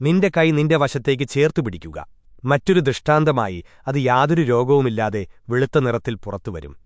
നിന്റെ കൈ നിന്റെ വശത്തേക്ക് ചേർത്തുപിടിക്കുക മറ്റൊരു ദൃഷ്ടാന്തമായി അത് യാതൊരു രോഗവുമില്ലാതെ വെളുത്ത നിറത്തിൽ പുറത്തുവരും.